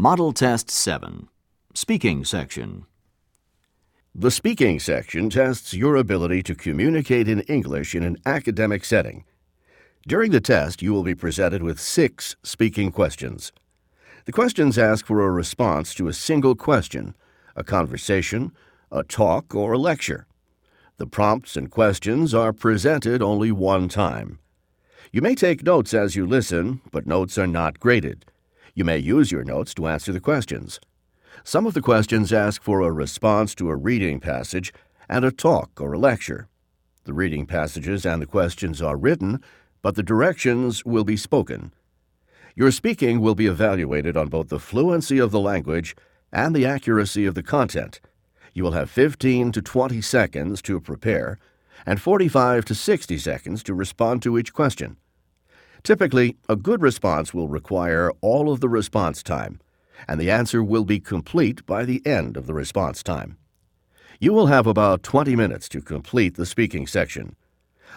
Model Test 7 Speaking Section The speaking section tests your ability to communicate in English in an academic setting. During the test, you will be presented with six speaking questions. The questions ask for a response to a single question, a conversation, a talk, or a lecture. The prompts and questions are presented only one time. You may take notes as you listen, but notes are not graded. You may use your notes to answer the questions. Some of the questions ask for a response to a reading passage and a talk or a lecture. The reading passages and the questions are written, but the directions will be spoken. Your speaking will be evaluated on both the fluency of the language and the accuracy of the content. You will have 15 to 20 seconds to prepare and 45 to 60 seconds to respond to each question. Typically, a good response will require all of the response time, and the answer will be complete by the end of the response time. You will have about 20 minutes to complete the speaking section.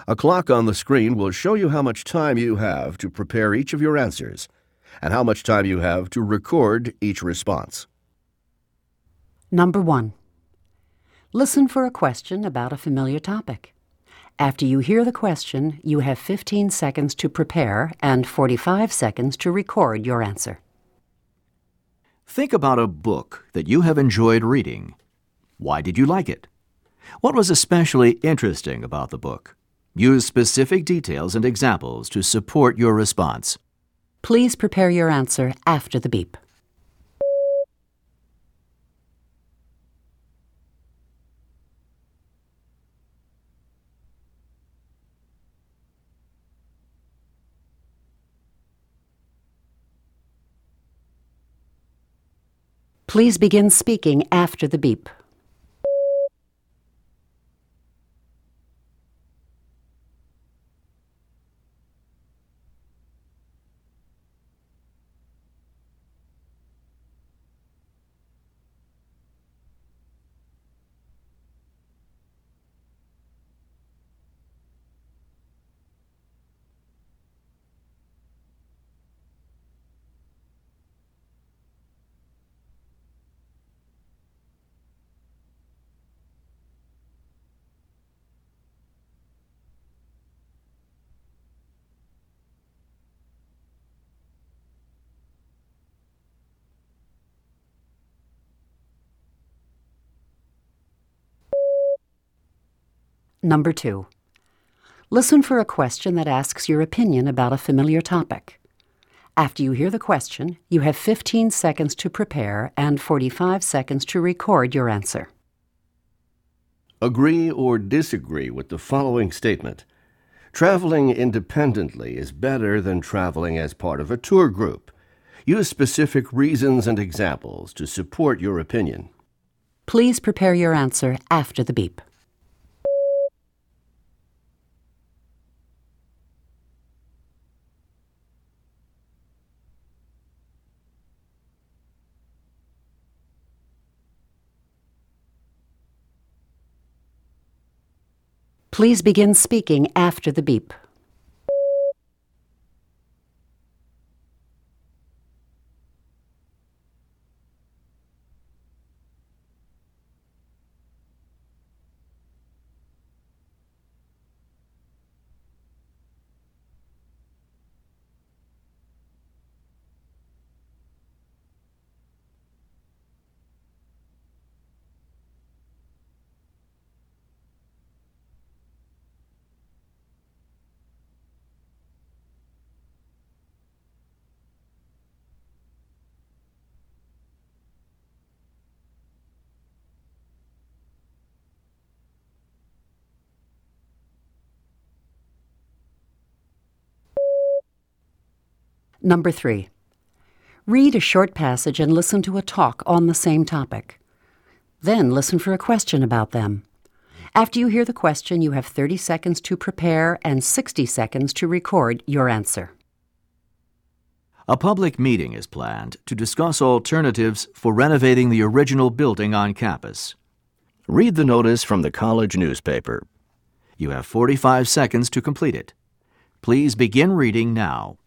A clock on the screen will show you how much time you have to prepare each of your answers and how much time you have to record each response. Number 1. Listen for a question about a familiar topic. After you hear the question, you have 15 seconds to prepare and 45 seconds to record your answer. Think about a book that you have enjoyed reading. Why did you like it? What was especially interesting about the book? Use specific details and examples to support your response. Please prepare your answer after the beep. Please begin speaking after the beep. Number 2. Listen for a question that asks your opinion about a familiar topic. After you hear the question, you have 15 seconds to prepare and 45 seconds to record your answer. Agree or disagree with the following statement. Traveling independently is better than traveling as part of a tour group. Use specific reasons and examples to support your opinion. Please prepare your answer after the beep. Please begin speaking after the beep. Number 3. Read a short passage and listen to a talk on the same topic. Then listen for a question about them. After you hear the question, you have 30 seconds to prepare and 60 seconds to record your answer. A public meeting is planned to discuss alternatives for renovating the original building on campus. Read the notice from the college newspaper. You have 45 seconds to complete it. Please begin reading now.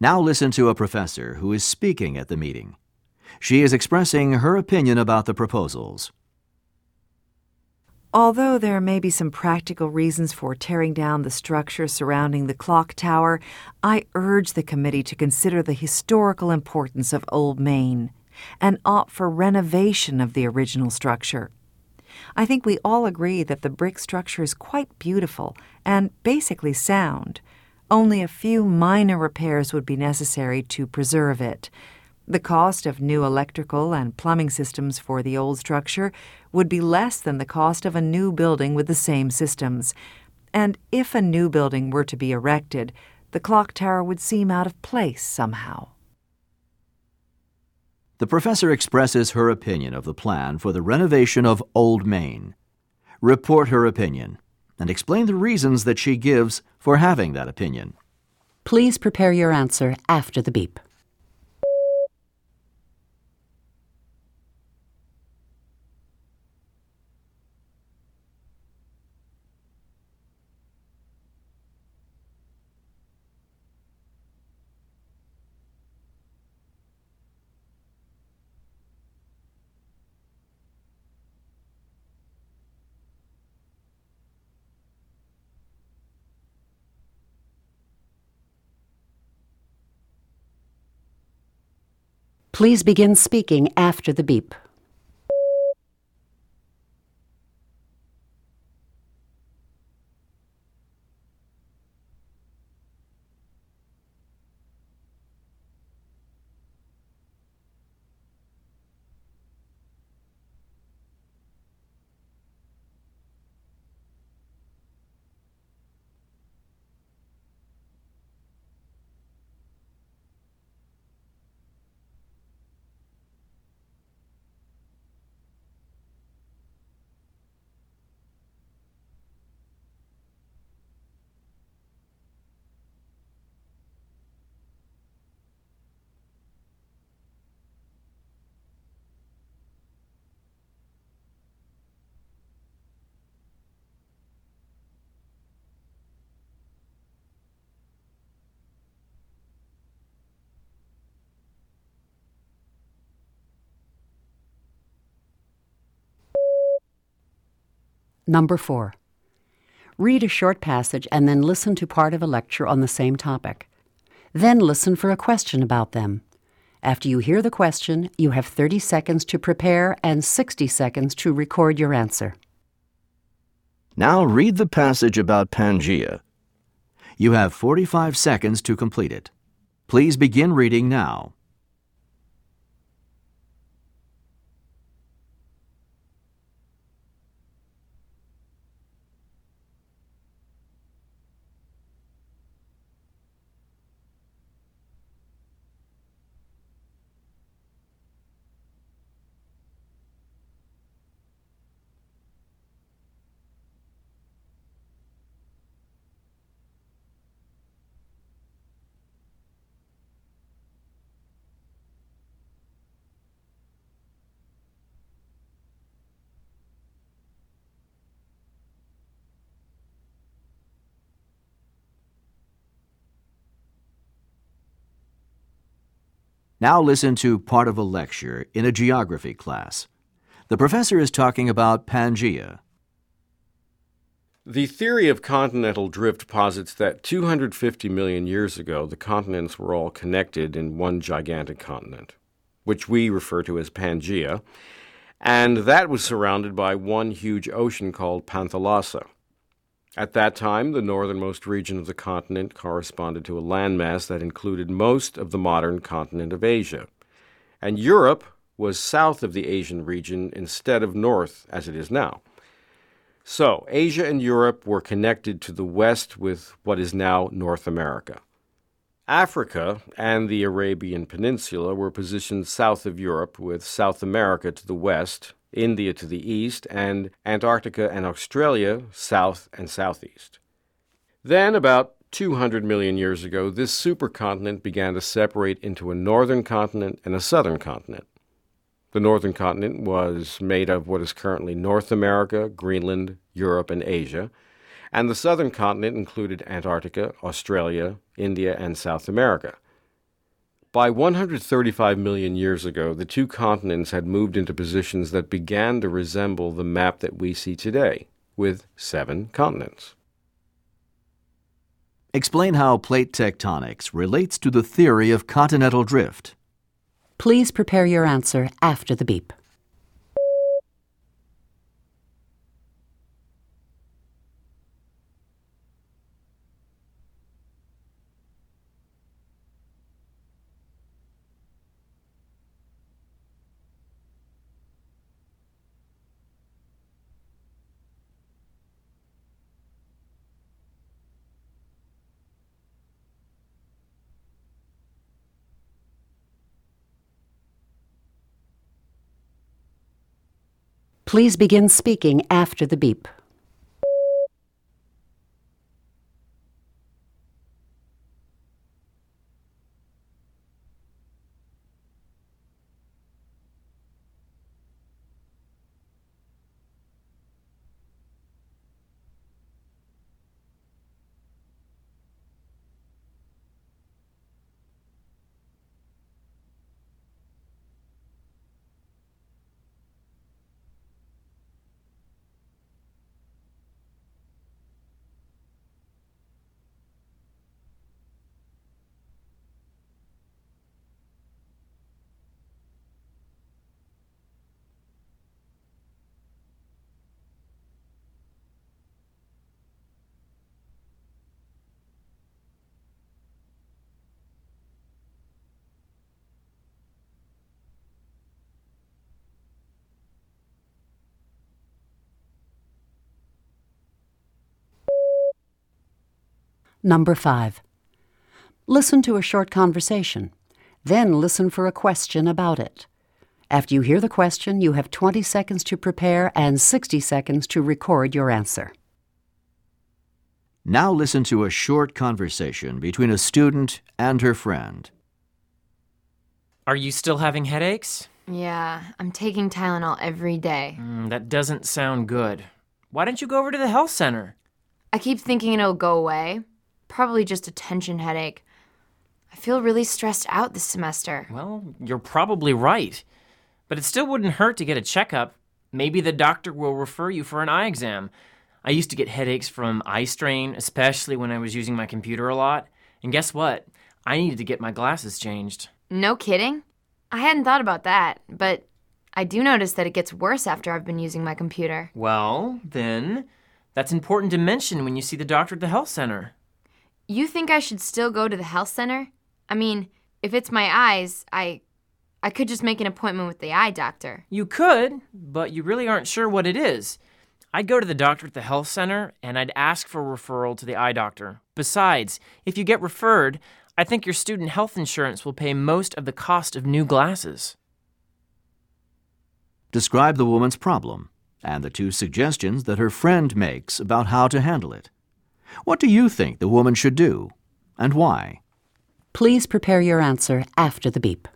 Now listen to a professor who is speaking at the meeting. She is expressing her opinion about the proposals. Although there may be some practical reasons for tearing down the structure surrounding the clock tower, I urge the committee to consider the historical importance of Old Main and opt for renovation of the original structure. I think we all agree that the brick structure is quite beautiful and basically sound. Only a few minor repairs would be necessary to preserve it. The cost of new electrical and plumbing systems for the old structure would be less than the cost of a new building with the same systems. And if a new building were to be erected, the clock tower would seem out of place somehow. The professor expresses her opinion of the plan for the renovation of Old Main. Report her opinion and explain the reasons that she gives for having that opinion. Please prepare your answer after the beep. Please begin speaking after the beep. Number four. Read a short passage and then listen to part of a lecture on the same topic. Then listen for a question about them. After you hear the question, you have 30 seconds to prepare and 60 seconds to record your answer. Now read the passage about Pangaea. You have 45 seconds to complete it. Please begin reading now. Now listen to part of a lecture in a geography class. The professor is talking about Pangaea. The theory of continental drift posits that 250 million years ago the continents were all connected in one gigantic continent, which we refer to as Pangaea, and that was surrounded by one huge ocean called Panthalassa. At that time, the northernmost region of the continent corresponded to a landmass that included most of the modern continent of Asia. And Europe was south of the Asian region instead of north, as it is now. So, Asia and Europe were connected to the west with what is now North America. Africa and the Arabian Peninsula were positioned south of Europe, with South America to the west India to the east, and Antarctica and Australia south and southeast. Then, about 200 million years ago, this supercontinent began to separate into a northern continent and a southern continent. The northern continent was made of what is currently North America, Greenland, Europe, and Asia, and the southern continent included Antarctica, Australia, India, and South America. By 135 million years ago, the two continents had moved into positions that began to resemble the map that we see today, with seven continents. Explain how plate tectonics relates to the theory of continental drift. Please prepare your answer after the beep. Please begin speaking after the beep. Number 5. Listen to a short conversation. Then listen for a question about it. After you hear the question, you have 20 seconds to prepare and 60 seconds to record your answer. Now listen to a short conversation between a student and her friend. Are you still having headaches? Yeah, I'm taking Tylenol every day. Mm, that doesn't sound good. Why don't you go over to the health center? I keep thinking it'll go away. Probably just a tension headache. I feel really stressed out this semester. Well, you're probably right. But it still wouldn't hurt to get a checkup. Maybe the doctor will refer you for an eye exam. I used to get headaches from eye strain, especially when I was using my computer a lot. And guess what? I needed to get my glasses changed. No kidding? I hadn't thought about that, but I do notice that it gets worse after I've been using my computer. Well, then, that's important to mention when you see the doctor at the health center. You think I should still go to the health center? I mean, if it's my eyes, I I could just make an appointment with the eye doctor. You could, but you really aren't sure what it is. I'd go to the doctor at the health center and I'd ask for a referral to the eye doctor. Besides, if you get referred, I think your student health insurance will pay most of the cost of new glasses. Describe the woman's problem and the two suggestions that her friend makes about how to handle it. What do you think the woman should do, and why? Please prepare your answer after the beep.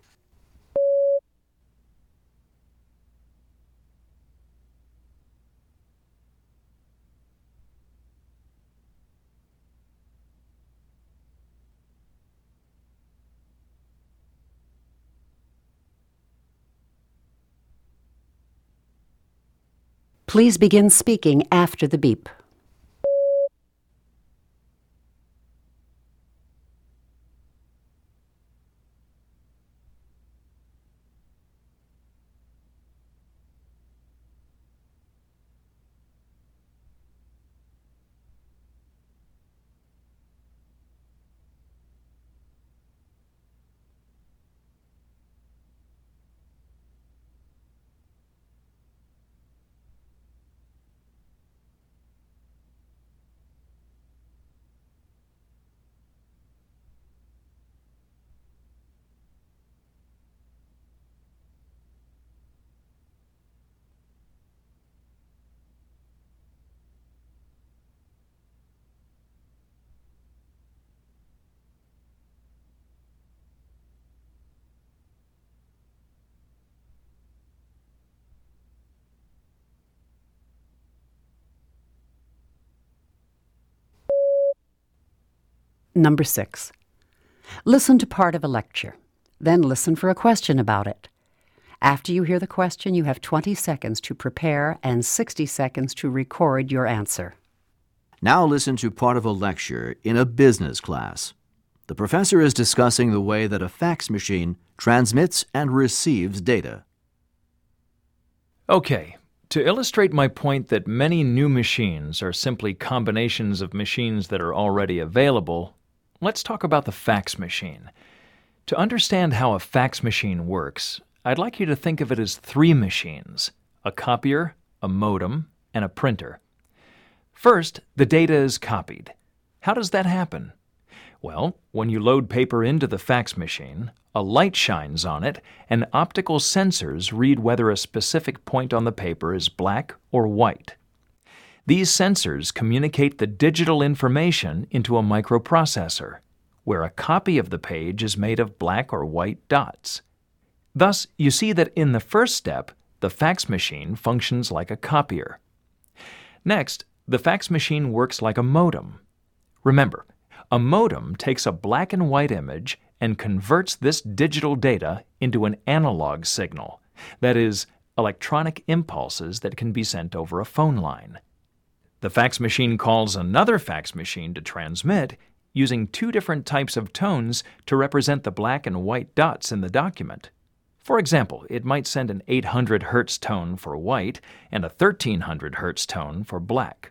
Please begin speaking after the beep. Number 6. Listen to part of a lecture. Then listen for a question about it. After you hear the question, you have 20 seconds to prepare and 60 seconds to record your answer. Now listen to part of a lecture in a business class. The professor is discussing the way that a fax machine transmits and receives data. Okay, to illustrate my point that many new machines are simply combinations of machines that are already available, let's talk about the fax machine. To understand how a fax machine works, I'd like you to think of it as three machines a copier, a modem, and a printer. First, the data is copied. How does that happen? Well, when you load paper into the fax machine, a light shines on it, and optical sensors read whether a specific point on the paper is black or white. These sensors communicate the digital information into a microprocessor, where a copy of the page is made of black or white dots. Thus, you see that in the first step, the fax machine functions like a copier. Next, the fax machine works like a modem. Remember, a modem takes a black and white image and converts this digital data into an analog signal, that is, electronic impulses that can be sent over a phone line. The fax machine calls another fax machine to transmit using two different types of tones to represent the black and white dots in the document. For example, it might send an 800 Hz tone for white and a 1300 Hz tone for black.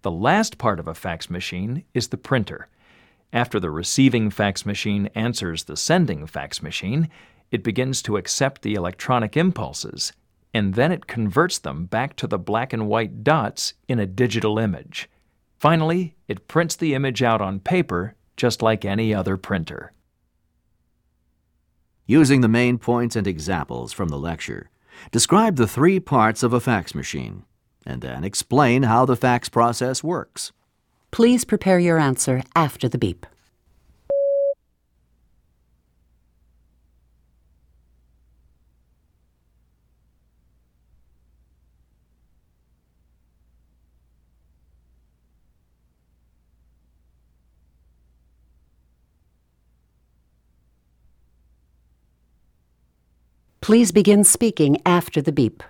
The last part of a fax machine is the printer. After the receiving fax machine answers the sending fax machine, it begins to accept the electronic impulses, and then it converts them back to the black and white dots in a digital image. Finally, it prints the image out on paper just like any other printer. Using the main points and examples from the lecture, describe the three parts of a fax machine, and then explain how the fax process works. Please prepare your answer after the beep. Please begin speaking after the beep.